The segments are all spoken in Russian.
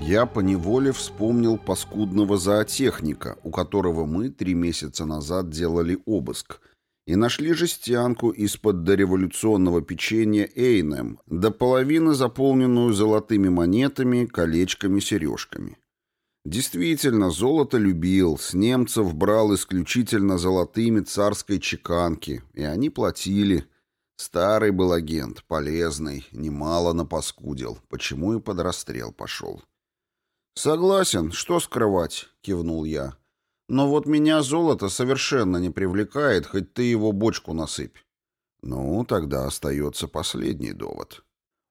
Я поневоле вспомнил паскудного зоотехника, у которого мы три месяца назад делали обыск, и нашли жестянку из-под дореволюционного печенья Эйнем, до половины заполненную золотыми монетами, колечками, сережками. Действительно, золото любил, с немцев брал исключительно золотыми царской чеканки, и они платили. Старый был агент, полезный, немало напаскудил, почему и под расстрел пошел. «Согласен, что скрывать?» — кивнул я. «Но вот меня золото совершенно не привлекает, хоть ты его бочку насыпь». «Ну, тогда остается последний довод».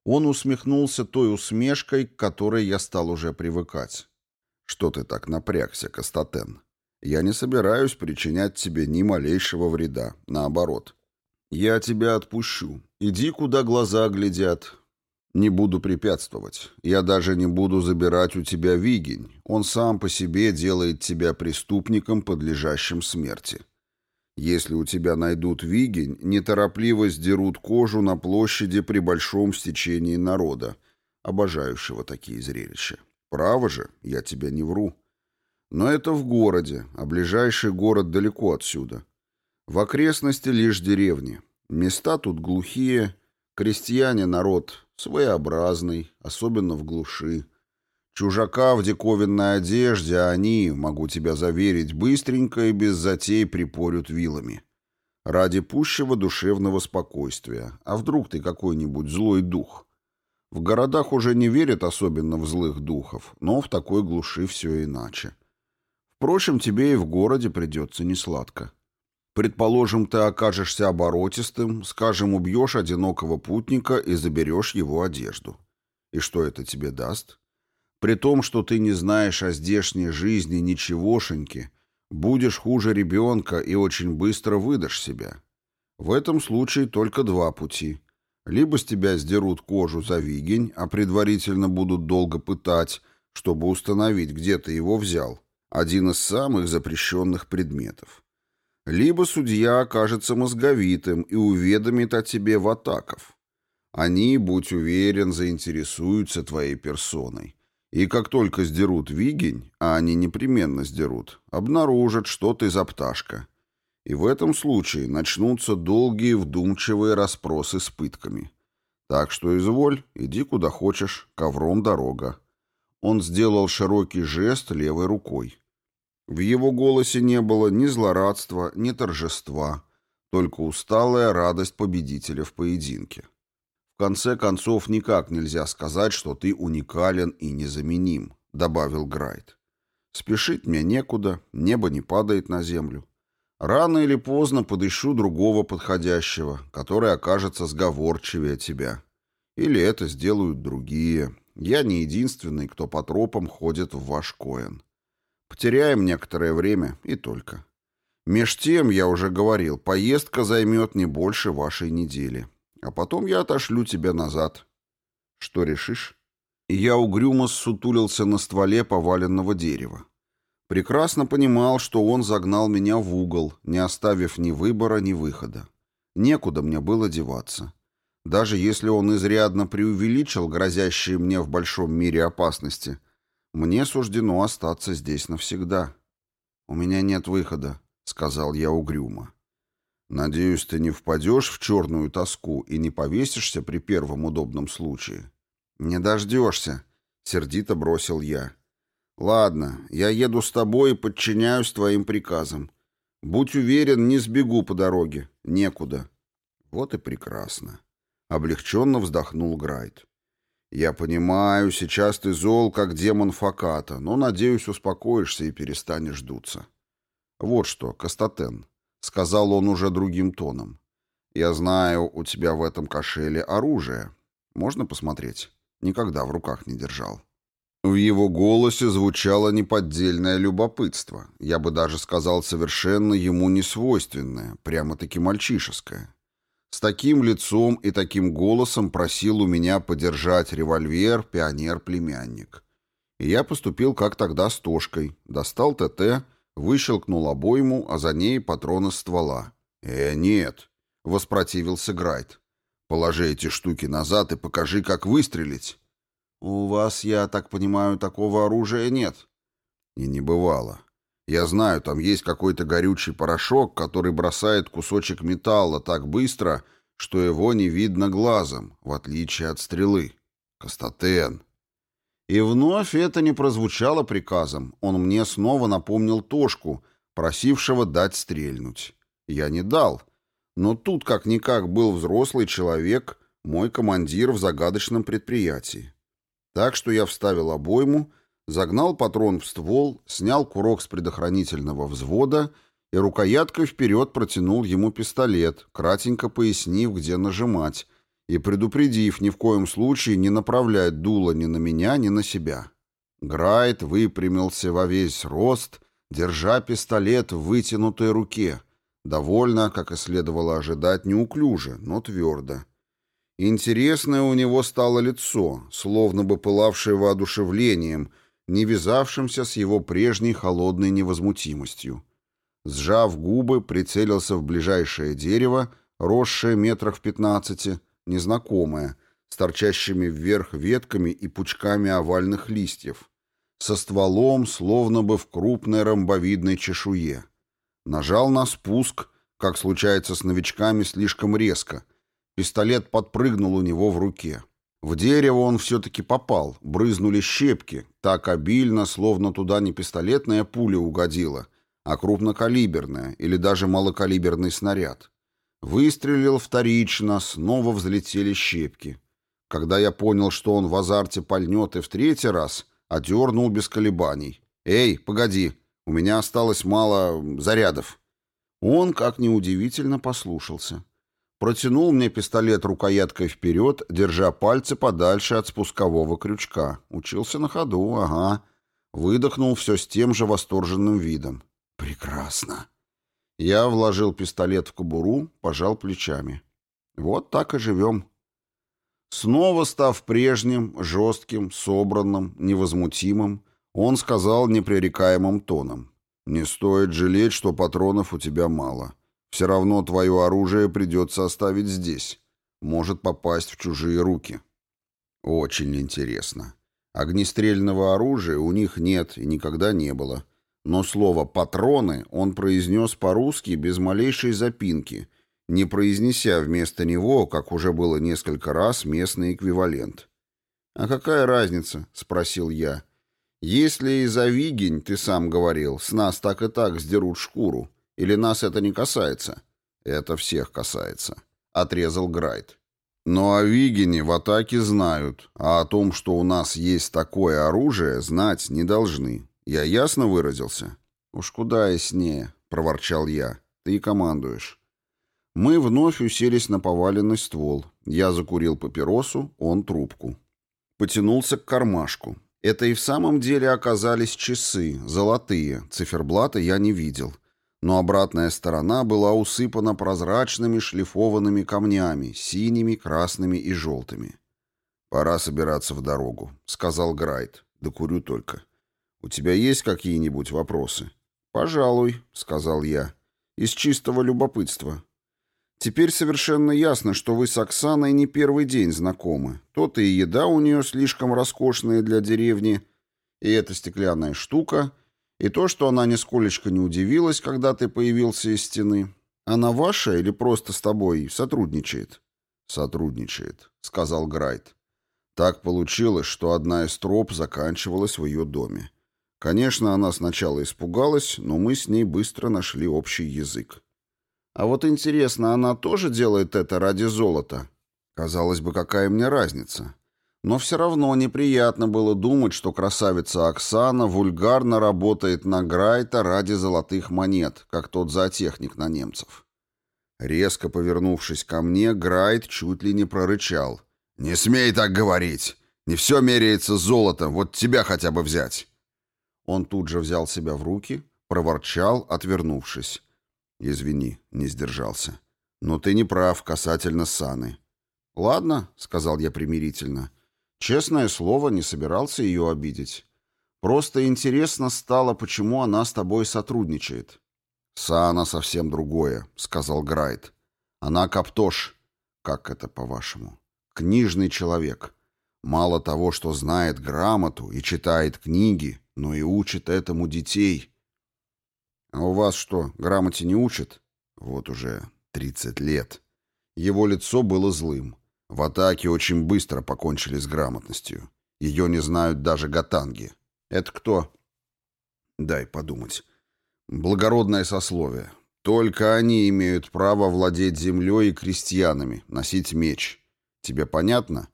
Он усмехнулся той усмешкой, к которой я стал уже привыкать. «Что ты так напрягся, Кастатен? Я не собираюсь причинять тебе ни малейшего вреда, наоборот. Я тебя отпущу. Иди, куда глаза глядят, не буду препятствовать. Я даже не буду забирать у тебя Вигень. Он сам по себе делает тебя преступником, подлежащим смерти. Если у тебя найдут Вигень, неторопливо сдерут кожу на площади при большом стечении народа, обожающего такие зрелища. Право же, я тебя не вру. Но это в городе, а ближайший город далеко отсюда. В окрестности лишь деревни. Места тут глухие, крестьяне народ Своеобразный, особенно в глуши. Чужака в диковинной одежде они, могу тебя заверить, быстренько и без затей припорют вилами. Ради пущего душевного спокойствия. А вдруг ты какой-нибудь злой дух? В городах уже не верят особенно в злых духов, но в такой глуши все иначе. Впрочем, тебе и в городе придется несладко. Предположим, ты окажешься оборотистым, скажем, убьешь одинокого путника и заберешь его одежду. И что это тебе даст? При том, что ты не знаешь о здешней жизни ничегошеньки, будешь хуже ребенка и очень быстро выдашь себя. В этом случае только два пути. Либо с тебя сдерут кожу за вигень, а предварительно будут долго пытать, чтобы установить, где ты его взял. Один из самых запрещенных предметов либо судья окажется мозговитым и уведомит о тебе в атаков. Они, будь уверен, заинтересуются твоей персоной. И как только сдерут вигень, а они непременно сдерут, обнаружат, что ты за пташка. И в этом случае начнутся долгие вдумчивые расспросы с пытками. Так что изволь, иди куда хочешь, ковром дорога. Он сделал широкий жест левой рукой. В его голосе не было ни злорадства, ни торжества, только усталая радость победителя в поединке. В конце концов, никак нельзя сказать, что ты уникален и незаменим, добавил Грайт. Спешить мне некуда, небо не падает на землю. Рано или поздно подыщу другого подходящего, который окажется сговорчивее тебя. Или это сделают другие. Я не единственный, кто по тропам ходит в ваш коин. Потеряем некоторое время и только. Меж тем, я уже говорил, поездка займет не больше вашей недели. А потом я отошлю тебя назад. Что решишь? я угрюмо сутулился на стволе поваленного дерева. Прекрасно понимал, что он загнал меня в угол, не оставив ни выбора, ни выхода. Некуда мне было деваться. Даже если он изрядно преувеличил грозящие мне в большом мире опасности, мне суждено остаться здесь навсегда. У меня нет выхода, сказал я угрюмо. Надеюсь, ты не впадешь в черную тоску и не повесишься при первом удобном случае. Не дождешься, сердито бросил я. Ладно, я еду с тобой и подчиняюсь твоим приказам. Будь уверен, не сбегу по дороге. Некуда. Вот и прекрасно. Облегченно вздохнул Грайт. «Я понимаю, сейчас ты зол, как демон Факата, но, надеюсь, успокоишься и перестанешь дуться». «Вот что, Кастатен», — сказал он уже другим тоном. «Я знаю, у тебя в этом кошеле оружие. Можно посмотреть? Никогда в руках не держал». В его голосе звучало неподдельное любопытство, я бы даже сказал совершенно ему несвойственное, прямо-таки мальчишеское. С таким лицом и таким голосом просил у меня подержать револьвер пионер-племянник. И я поступил как тогда с Тошкой. Достал ТТ, выщелкнул обойму, а за ней патроны ствола. «Э, нет», — воспротивился Грайт. «Положи эти штуки назад и покажи, как выстрелить». «У вас, я так понимаю, такого оружия нет?» «И не бывало. Я знаю, там есть какой-то горючий порошок, который бросает кусочек металла так быстро, что его не видно глазом, в отличие от стрелы. Кастатен». И вновь это не прозвучало приказом. Он мне снова напомнил Тошку, просившего дать стрельнуть. Я не дал. Но тут как-никак был взрослый человек, мой командир в загадочном предприятии. Так что я вставил обойму, загнал патрон в ствол, снял курок с предохранительного взвода и рукояткой вперед протянул ему пистолет, кратенько пояснив, где нажимать, и предупредив ни в коем случае не направлять дуло ни на меня, ни на себя. Грайт выпрямился во весь рост, держа пистолет в вытянутой руке, довольно, как и следовало ожидать, неуклюже, но твердо. Интересное у него стало лицо, словно бы пылавшее воодушевлением, не вязавшимся с его прежней холодной невозмутимостью. Сжав губы, прицелился в ближайшее дерево, росшее метрах в пятнадцати, незнакомое, с торчащими вверх ветками и пучками овальных листьев, со стволом, словно бы в крупной ромбовидной чешуе. Нажал на спуск, как случается с новичками, слишком резко — Пистолет подпрыгнул у него в руке. В дерево он все-таки попал, брызнули щепки, так обильно, словно туда не пистолетная пуля угодила, а крупнокалиберная или даже малокалиберный снаряд. Выстрелил вторично, снова взлетели щепки. Когда я понял, что он в азарте пальнет и в третий раз, одернул без колебаний. «Эй, погоди, у меня осталось мало зарядов». Он, как неудивительно, послушался. Протянул мне пистолет рукояткой вперед, держа пальцы подальше от спускового крючка. Учился на ходу, ага. Выдохнул все с тем же восторженным видом. «Прекрасно!» Я вложил пистолет в кобуру, пожал плечами. «Вот так и живем». Снова став прежним, жестким, собранным, невозмутимым, он сказал непререкаемым тоном. «Не стоит жалеть, что патронов у тебя мало. Все равно твое оружие придется оставить здесь. Может попасть в чужие руки. Очень интересно. Огнестрельного оружия у них нет и никогда не было. Но слово «патроны» он произнес по-русски без малейшей запинки, не произнеся вместо него, как уже было несколько раз, местный эквивалент. «А какая разница?» — спросил я. «Если из-за Вигень, ты сам говорил, с нас так и так сдерут шкуру, или нас это не касается? Это всех касается, отрезал Грайт. Но о Вигине в атаке знают, а о том, что у нас есть такое оружие, знать не должны. Я ясно выразился? Уж куда яснее, проворчал я. Ты командуешь. Мы вновь уселись на поваленный ствол. Я закурил папиросу, он трубку. Потянулся к кармашку. Это и в самом деле оказались часы, золотые. Циферблата я не видел но обратная сторона была усыпана прозрачными шлифованными камнями, синими, красными и желтыми. «Пора собираться в дорогу», — сказал Грайт. «Да курю только. У тебя есть какие-нибудь вопросы?» «Пожалуй», — сказал я, — «из чистого любопытства. Теперь совершенно ясно, что вы с Оксаной не первый день знакомы. То-то и еда у нее слишком роскошная для деревни, и эта стеклянная штука — и то, что она нисколечко не удивилась, когда ты появился из стены. Она ваша или просто с тобой сотрудничает? Сотрудничает, сказал Грайт. Так получилось, что одна из троп заканчивалась в ее доме. Конечно, она сначала испугалась, но мы с ней быстро нашли общий язык. А вот интересно, она тоже делает это ради золота? Казалось бы, какая мне разница? Но все равно неприятно было думать, что красавица Оксана вульгарно работает на Грайта ради золотых монет, как тот зоотехник на немцев. Резко повернувшись ко мне, Грайт чуть ли не прорычал. «Не смей так говорить! Не все меряется золотом, вот тебя хотя бы взять!» Он тут же взял себя в руки, проворчал, отвернувшись. «Извини, не сдержался. Но ты не прав касательно Саны». «Ладно», — сказал я примирительно, — Честное слово, не собирался ее обидеть. Просто интересно стало, почему она с тобой сотрудничает. «Саана совсем другое», — сказал Грайт. «Она каптош». «Как это, по-вашему?» «Книжный человек. Мало того, что знает грамоту и читает книги, но и учит этому детей. А у вас что, грамоте не учат? Вот уже тридцать лет. Его лицо было злым. В атаке очень быстро покончили с грамотностью. Ее не знают даже гатанги. Это кто? Дай подумать. Благородное сословие. Только они имеют право владеть землей и крестьянами, носить меч. Тебе понятно?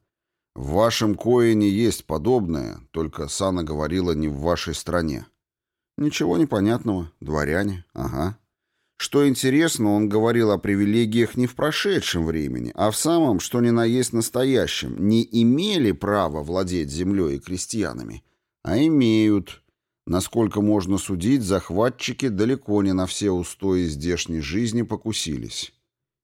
В вашем коине есть подобное, только Сана говорила не в вашей стране. Ничего непонятного. Дворяне. Ага. Что интересно, он говорил о привилегиях не в прошедшем времени, а в самом, что ни на есть настоящем, не имели права владеть землей и крестьянами, а имеют. Насколько можно судить, захватчики далеко не на все устои здешней жизни покусились.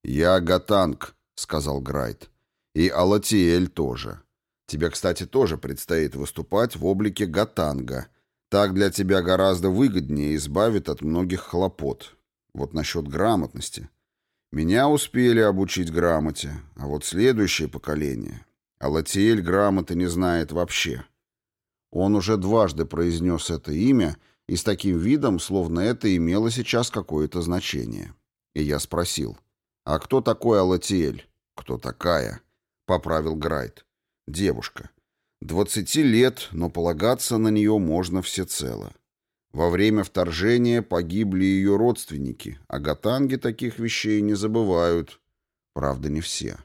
«Я Гатанг», — сказал Грайт. «И Алатиэль тоже. Тебе, кстати, тоже предстоит выступать в облике Гатанга. Так для тебя гораздо выгоднее избавит от многих хлопот. Вот насчет грамотности. Меня успели обучить грамоте, а вот следующее поколение... Алатиэль грамоты не знает вообще». Он уже дважды произнес это имя и с таким видом, словно это имело сейчас какое-то значение. И я спросил, «А кто такой Алатиэль?» «Кто такая?» — поправил Грайт. «Девушка. Двадцати лет, но полагаться на нее можно всецело. Во время вторжения погибли ее родственники, а гатанги таких вещей не забывают. Правда, не все.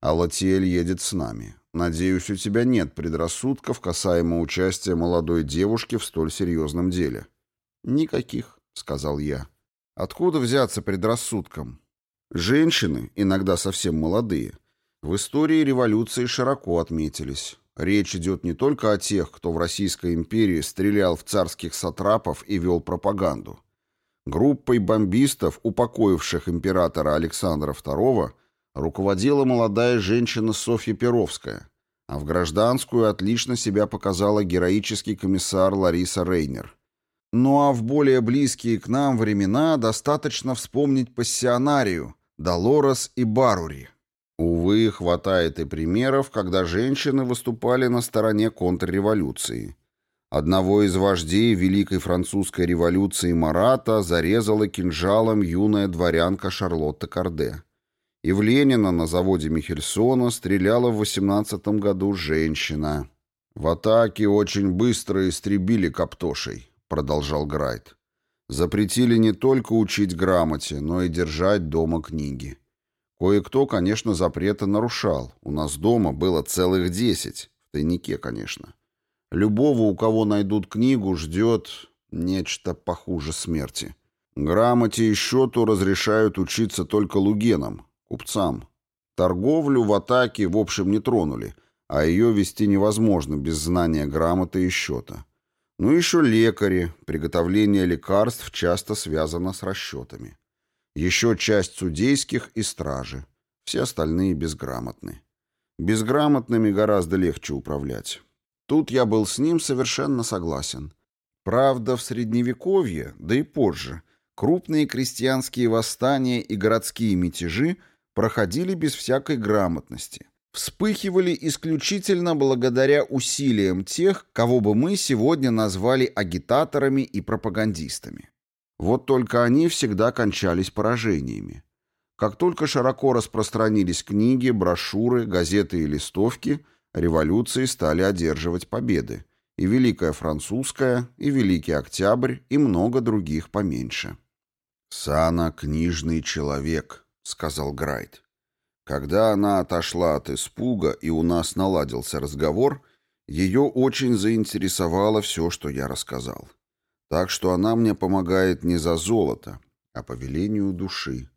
Алатиэль едет с нами. Надеюсь, у тебя нет предрассудков касаемо участия молодой девушки в столь серьезном деле. Никаких, сказал я. Откуда взяться предрассудкам? Женщины, иногда совсем молодые, в истории революции широко отметились. Речь идет не только о тех, кто в Российской империи стрелял в царских сатрапов и вел пропаганду. Группой бомбистов, упокоивших императора Александра II, руководила молодая женщина Софья Перовская, а в гражданскую отлично себя показала героический комиссар Лариса Рейнер. Ну а в более близкие к нам времена достаточно вспомнить пассионарию Долорес и Барури. Увы, хватает и примеров, когда женщины выступали на стороне контрреволюции. Одного из вождей Великой Французской революции Марата зарезала кинжалом юная дворянка Шарлотта Карде. И в Ленина на заводе Михельсона стреляла в 18 году женщина. «В атаке очень быстро истребили Каптошей», — продолжал Грайт. «Запретили не только учить грамоте, но и держать дома книги. Кое-кто, конечно, запреты нарушал. У нас дома было целых десять. В тайнике, конечно. Любого, у кого найдут книгу, ждет нечто похуже смерти. Грамоте и счету разрешают учиться только лугенам, купцам. Торговлю в атаке, в общем, не тронули, а ее вести невозможно без знания грамоты и счета. Ну еще лекари, приготовление лекарств часто связано с расчетами. Еще часть судейских и стражи. Все остальные безграмотны. Безграмотными гораздо легче управлять. Тут я был с ним совершенно согласен. Правда, в Средневековье, да и позже, крупные крестьянские восстания и городские мятежи проходили без всякой грамотности. Вспыхивали исключительно благодаря усилиям тех, кого бы мы сегодня назвали агитаторами и пропагандистами. Вот только они всегда кончались поражениями. Как только широко распространились книги, брошюры, газеты и листовки, революции стали одерживать победы. И Великая Французская, и Великий Октябрь, и много других поменьше. «Сана — книжный человек», — сказал Грайт. Когда она отошла от испуга и у нас наладился разговор, ее очень заинтересовало все, что я рассказал. Так что она мне помогает не за золото, а по велению души.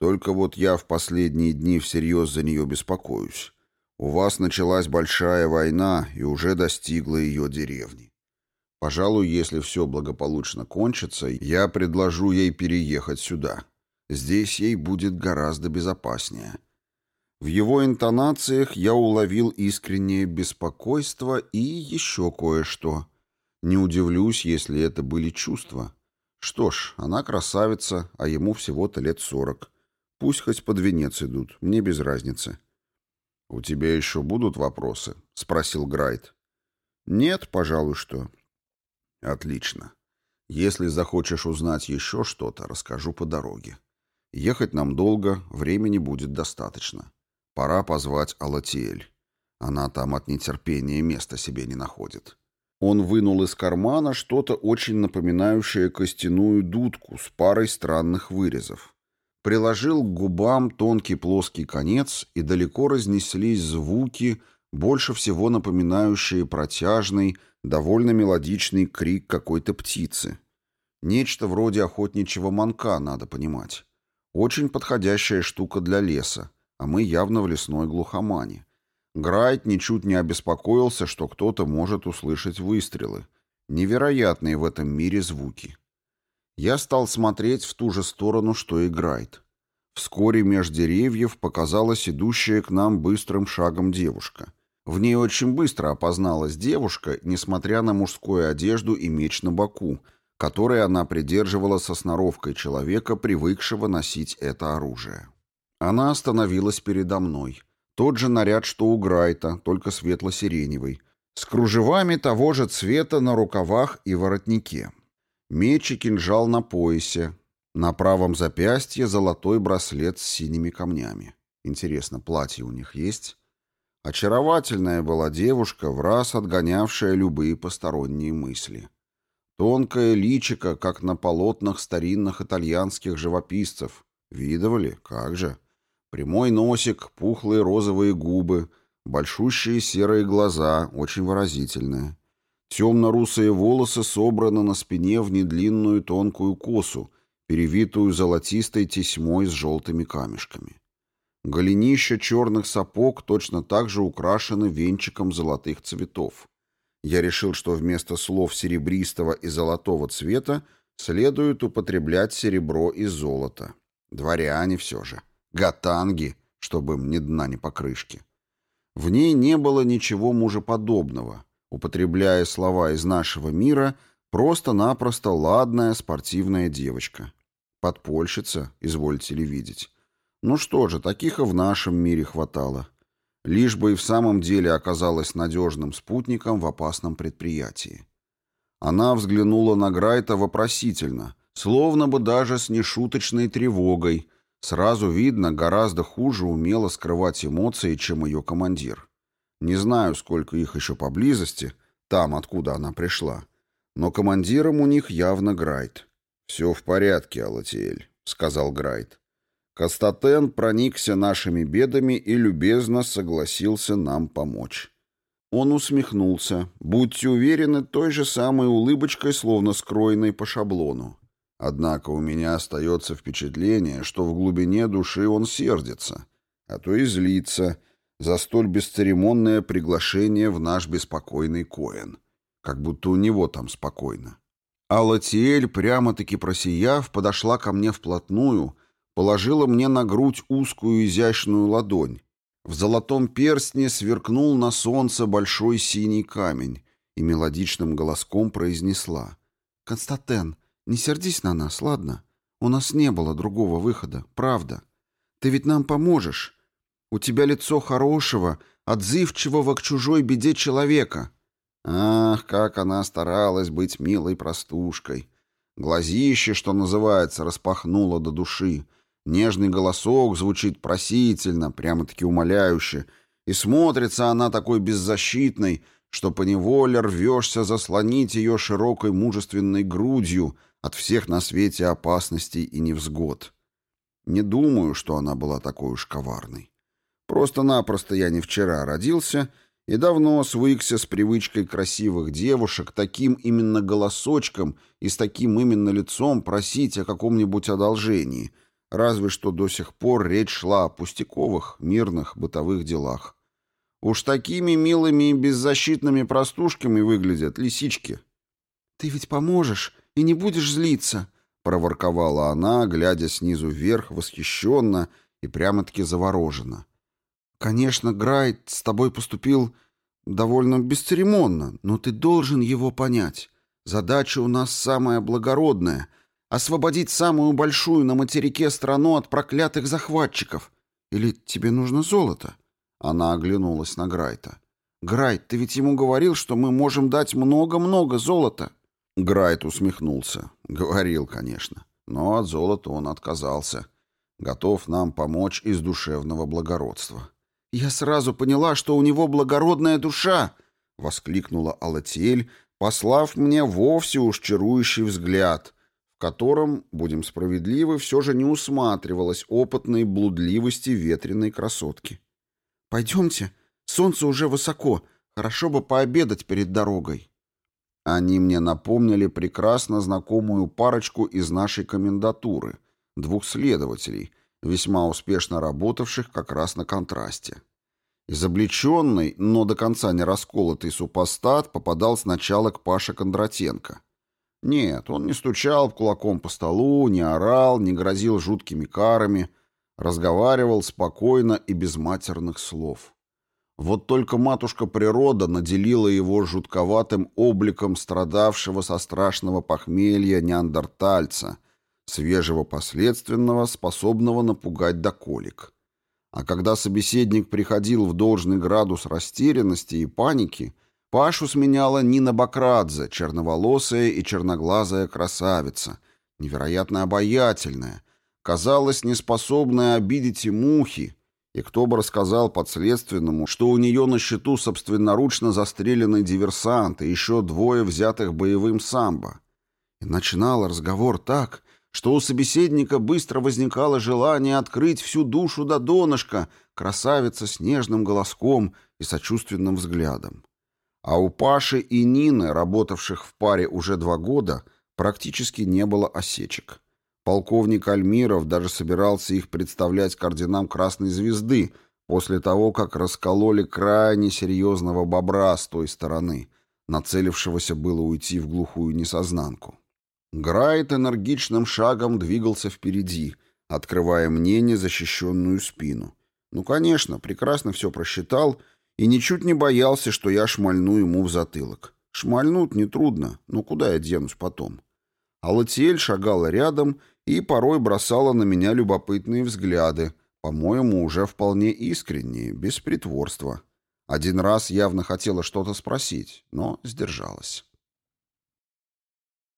Только вот я в последние дни всерьез за нее беспокоюсь. У вас началась большая война и уже достигла ее деревни. Пожалуй, если все благополучно кончится, я предложу ей переехать сюда. Здесь ей будет гораздо безопаснее. В его интонациях я уловил искреннее беспокойство и еще кое-что — не удивлюсь, если это были чувства. Что ж, она красавица, а ему всего-то лет сорок. Пусть хоть под венец идут, мне без разницы. «У тебя еще будут вопросы?» — спросил Грайт. «Нет, пожалуй, что». «Отлично. Если захочешь узнать еще что-то, расскажу по дороге. Ехать нам долго, времени будет достаточно. Пора позвать Алатиэль. Она там от нетерпения места себе не находит». Он вынул из кармана что-то очень напоминающее костяную дудку с парой странных вырезов. Приложил к губам тонкий плоский конец, и далеко разнеслись звуки, больше всего напоминающие протяжный, довольно мелодичный крик какой-то птицы. Нечто вроде охотничьего манка, надо понимать. Очень подходящая штука для леса, а мы явно в лесной глухомане. Грайт ничуть не обеспокоился, что кто-то может услышать выстрелы. Невероятные в этом мире звуки. Я стал смотреть в ту же сторону, что и Грайт. Вскоре меж деревьев показалась идущая к нам быстрым шагом девушка. В ней очень быстро опозналась девушка, несмотря на мужскую одежду и меч на боку, который она придерживала со сноровкой человека, привыкшего носить это оружие. Она остановилась передо мной. Тот же наряд, что у Грайта, только светло-сиреневый, с кружевами того же цвета на рукавах и воротнике. Меч и кинжал на поясе. На правом запястье золотой браслет с синими камнями. Интересно, платье у них есть? Очаровательная была девушка, в раз отгонявшая любые посторонние мысли. Тонкое личико, как на полотнах старинных итальянских живописцев. Видывали? Как же? Прямой носик, пухлые розовые губы, большущие серые глаза, очень выразительные. Темно-русые волосы собраны на спине в недлинную тонкую косу, перевитую золотистой тесьмой с желтыми камешками. Голенища черных сапог точно так же украшены венчиком золотых цветов. Я решил, что вместо слов серебристого и золотого цвета следует употреблять серебро и золото. Дворяне все же гатанги, чтобы им ни дна, ни покрышки. В ней не было ничего мужеподобного. Употребляя слова из нашего мира, просто-напросто ладная спортивная девочка. Подпольщица, извольте ли видеть. Ну что же, таких и в нашем мире хватало. Лишь бы и в самом деле оказалась надежным спутником в опасном предприятии. Она взглянула на Грайта вопросительно, словно бы даже с нешуточной тревогой, Сразу видно, гораздо хуже умела скрывать эмоции, чем ее командир. Не знаю, сколько их еще поблизости, там, откуда она пришла. Но командиром у них явно Грайт. «Все в порядке, Алатиэль», — сказал Грайт. Кастатен проникся нашими бедами и любезно согласился нам помочь. Он усмехнулся. Будьте уверены, той же самой улыбочкой, словно скроенной по шаблону. Однако у меня остается впечатление, что в глубине души он сердится, а то и злится за столь бесцеремонное приглашение в наш беспокойный Коэн. Как будто у него там спокойно. Алатиэль, прямо-таки просияв, подошла ко мне вплотную, положила мне на грудь узкую изящную ладонь. В золотом перстне сверкнул на солнце большой синий камень и мелодичным голоском произнесла «Константен, не сердись на нас, ладно? У нас не было другого выхода, правда. Ты ведь нам поможешь. У тебя лицо хорошего, отзывчивого к чужой беде человека. Ах, как она старалась быть милой простушкой. Глазище, что называется, распахнуло до души. Нежный голосок звучит просительно, прямо-таки умоляюще. И смотрится она такой беззащитной, что поневоле рвешься заслонить ее широкой мужественной грудью, от всех на свете опасностей и невзгод. Не думаю, что она была такой уж коварной. Просто-напросто я не вчера родился и давно свыкся с привычкой красивых девушек таким именно голосочком и с таким именно лицом просить о каком-нибудь одолжении, разве что до сих пор речь шла о пустяковых, мирных, бытовых делах. Уж такими милыми и беззащитными простушками выглядят лисички. «Ты ведь поможешь и не будешь злиться», — проворковала она, глядя снизу вверх, восхищенно и прямо-таки завороженно. «Конечно, Грайт с тобой поступил довольно бесцеремонно, но ты должен его понять. Задача у нас самая благородная — освободить самую большую на материке страну от проклятых захватчиков. Или тебе нужно золото? Она оглянулась на Грайта. «Грайт, ты ведь ему говорил, что мы можем дать много-много золота?» Грайт усмехнулся. Говорил, конечно. Но от золота он отказался. Готов нам помочь из душевного благородства. «Я сразу поняла, что у него благородная душа!» — воскликнула Алатиэль, послав мне вовсе уж чарующий взгляд, в котором, будем справедливы, все же не усматривалось опытной блудливости ветреной красотки. «Пойдемте, солнце уже высоко, хорошо бы пообедать перед дорогой». Они мне напомнили прекрасно знакомую парочку из нашей комендатуры, двух следователей, весьма успешно работавших как раз на контрасте. Изобличенный, но до конца не расколотый супостат попадал сначала к Паше Кондратенко. Нет, он не стучал кулаком по столу, не орал, не грозил жуткими карами, разговаривал спокойно и без матерных слов. Вот только матушка природа наделила его жутковатым обликом страдавшего со страшного похмелья неандертальца, свежего последственного, способного напугать до колик. А когда собеседник приходил в должный градус растерянности и паники, Пашу сменяла Нина Бакрадзе, черноволосая и черноглазая красавица, невероятно обаятельная, казалось, неспособная обидеть и мухи, и кто бы рассказал подследственному, что у нее на счету собственноручно застреленный диверсант и еще двое взятых боевым самбо. И начинал разговор так, что у собеседника быстро возникало желание открыть всю душу до донышка, красавица с нежным голоском и сочувственным взглядом. А у Паши и Нины, работавших в паре уже два года, практически не было осечек. Полковник Альмиров даже собирался их представлять к орденам Красной Звезды после того, как раскололи крайне серьезного бобра с той стороны, нацелившегося было уйти в глухую несознанку. Грайт энергичным шагом двигался впереди, открывая мне незащищенную спину. Ну, конечно, прекрасно все просчитал и ничуть не боялся, что я шмальну ему в затылок. Шмальнуть нетрудно, но куда я денусь потом? А Латиэль шагала рядом и порой бросала на меня любопытные взгляды, по-моему, уже вполне искренние, без притворства. Один раз явно хотела что-то спросить, но сдержалась.